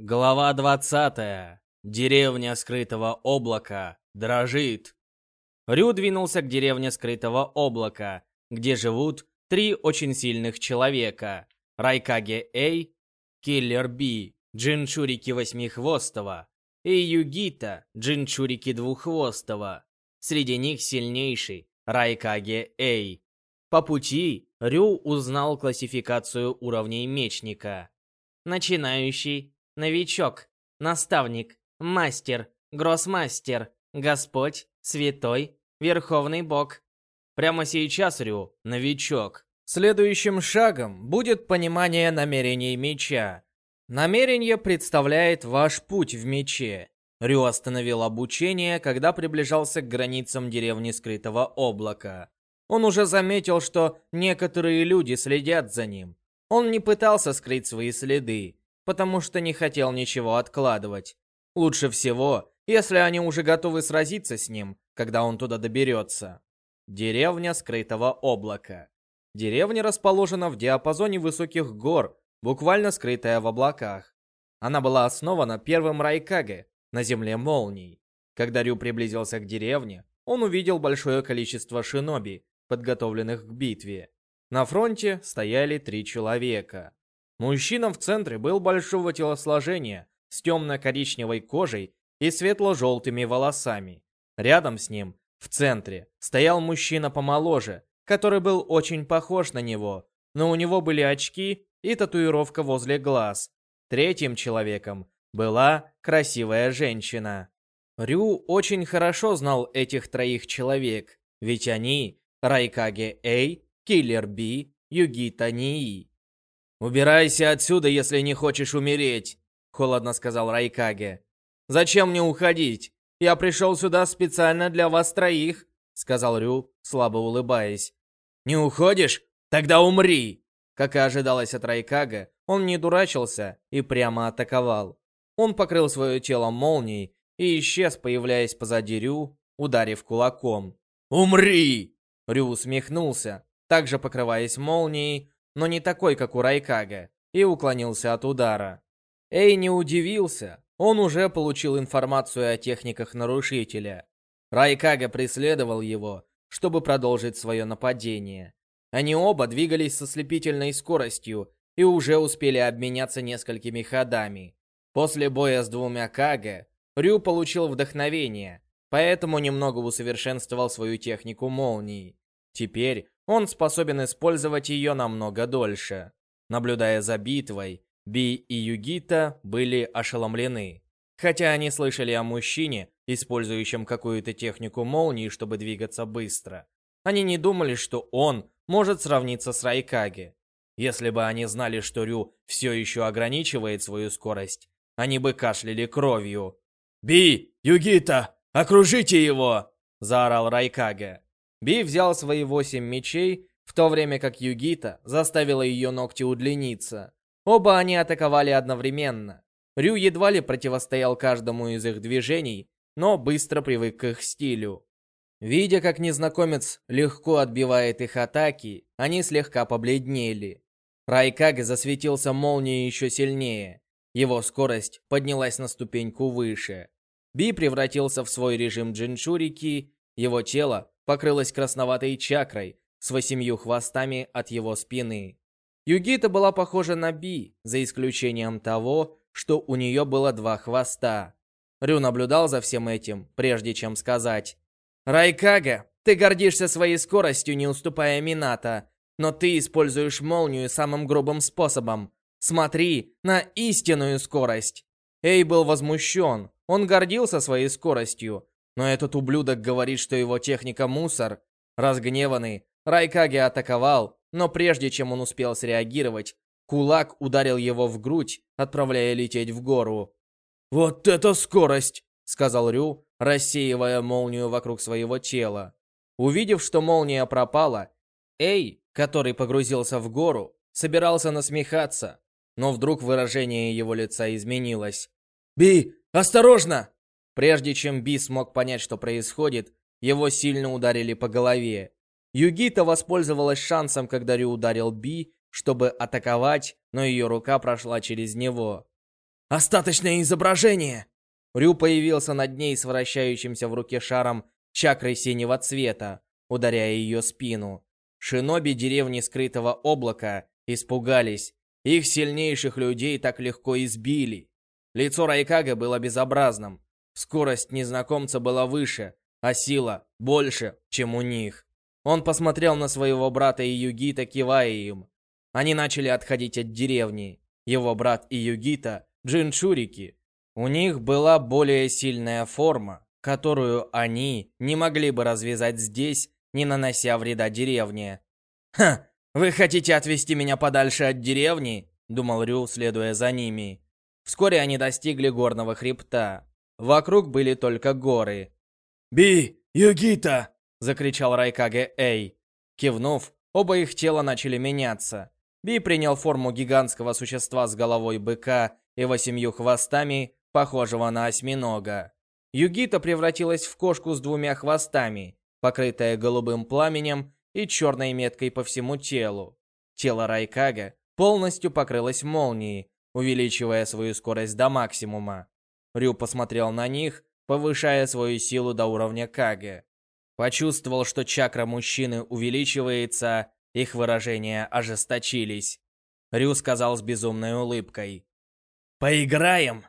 Глава 20. Деревня скрытого облака дрожит. Рю двинулся к деревне скрытого облака, где живут три очень сильных человека. Райкаге Эй, Киллер Би, Джинчурики Восьмихвостого и Югита, Джинчурики Двуххвостого. Среди них сильнейший Райкаге Эй. По пути Рю узнал классификацию уровней мечника. Начинающий новичок, наставник, мастер, гроссмастер, господь, святой, верховный бог. Прямо сейчас, Рю, новичок. Следующим шагом будет понимание намерений меча. Намерение представляет ваш путь в мече. Рю остановил обучение, когда приближался к границам деревни Скрытого Облака. Он уже заметил, что некоторые люди следят за ним. Он не пытался скрыть свои следы потому что не хотел ничего откладывать. Лучше всего, если они уже готовы сразиться с ним, когда он туда доберется. Деревня скрытого облака. Деревня расположена в диапазоне высоких гор, буквально скрытая в облаках. Она была основана первым Райкаге на земле молний. Когда Рю приблизился к деревне, он увидел большое количество шиноби, подготовленных к битве. На фронте стояли три человека. Мужчина в центре был большого телосложения, с темно-коричневой кожей и светло-желтыми волосами. Рядом с ним, в центре, стоял мужчина помоложе, который был очень похож на него, но у него были очки и татуировка возле глаз. Третьим человеком была красивая женщина. Рю очень хорошо знал этих троих человек, ведь они Райкаге Эй, Киллер Би, Югита Нии. «Убирайся отсюда, если не хочешь умереть», — холодно сказал Райкаге. «Зачем мне уходить? Я пришел сюда специально для вас троих», — сказал Рю, слабо улыбаясь. «Не уходишь? Тогда умри!» Как и ожидалось от Райкага, он не дурачился и прямо атаковал. Он покрыл свое тело молнией и исчез, появляясь позади Рю, ударив кулаком. «Умри!» Рю усмехнулся, также покрываясь молнией, но не такой, как у Райкага, и уклонился от удара. Эй не удивился, он уже получил информацию о техниках нарушителя. Райкага преследовал его, чтобы продолжить свое нападение. Они оба двигались со слепительной скоростью и уже успели обменяться несколькими ходами. После боя с двумя Кага, Рю получил вдохновение, поэтому немного усовершенствовал свою технику молнии. Теперь он способен использовать ее намного дольше. Наблюдая за битвой, Би и Югита были ошеломлены. Хотя они слышали о мужчине, использующем какую-то технику молнии, чтобы двигаться быстро. Они не думали, что он может сравниться с Райкаге. Если бы они знали, что Рю все еще ограничивает свою скорость, они бы кашляли кровью. «Би! Югита! Окружите его!» – заорал Райкаге. Би взял свои восемь мечей, в то время как Югита заставила ее ногти удлиниться. Оба они атаковали одновременно. Рю едва ли противостоял каждому из их движений, но быстро привык к их стилю. Видя, как незнакомец легко отбивает их атаки, они слегка побледнели. Райкаг засветился молнией еще сильнее. Его скорость поднялась на ступеньку выше. Би превратился в свой режим джинчурики, его тело покрылась красноватой чакрой с восемью хвостами от его спины. Югита была похожа на Би, за исключением того, что у нее было два хвоста. Рю наблюдал за всем этим, прежде чем сказать. «Райкага, ты гордишься своей скоростью, не уступая Минато, но ты используешь молнию самым грубым способом. Смотри на истинную скорость!» Эй был возмущен. Он гордился своей скоростью, но этот ублюдок говорит, что его техника мусор. Разгневанный, Райкаги атаковал, но прежде чем он успел среагировать, кулак ударил его в грудь, отправляя лететь в гору. «Вот это скорость!» — сказал Рю, рассеивая молнию вокруг своего тела. Увидев, что молния пропала, Эй, который погрузился в гору, собирался насмехаться, но вдруг выражение его лица изменилось. «Би, осторожно!» Прежде чем Би смог понять, что происходит, его сильно ударили по голове. Югита воспользовалась шансом, когда Рю ударил Би, чтобы атаковать, но ее рука прошла через него. Остаточное изображение!» Рю появился над ней с вращающимся в руке шаром чакрой синего цвета, ударяя ее спину. Шиноби деревни скрытого облака испугались. Их сильнейших людей так легко избили. Лицо Райкага было безобразным. Скорость незнакомца была выше, а сила больше, чем у них. Он посмотрел на своего брата и Югита, кивая им. Они начали отходить от деревни. Его брат и Югита – джинчурики. У них была более сильная форма, которую они не могли бы развязать здесь, не нанося вреда деревне. «Ха! Вы хотите отвести меня подальше от деревни?» — думал Рю, следуя за ними. Вскоре они достигли горного хребта. Вокруг были только горы. «Би! Югита!» — закричал Райкаге Эй. Кивнув, оба их тела начали меняться. Би принял форму гигантского существа с головой быка и восемью хвостами, похожего на осьминога. Югита превратилась в кошку с двумя хвостами, покрытая голубым пламенем и черной меткой по всему телу. Тело Райкага полностью покрылось молнией, увеличивая свою скорость до максимума. Рю посмотрел на них, повышая свою силу до уровня Каге. Почувствовал, что чакра мужчины увеличивается, их выражения ожесточились. Рю сказал с безумной улыбкой. «Поиграем!»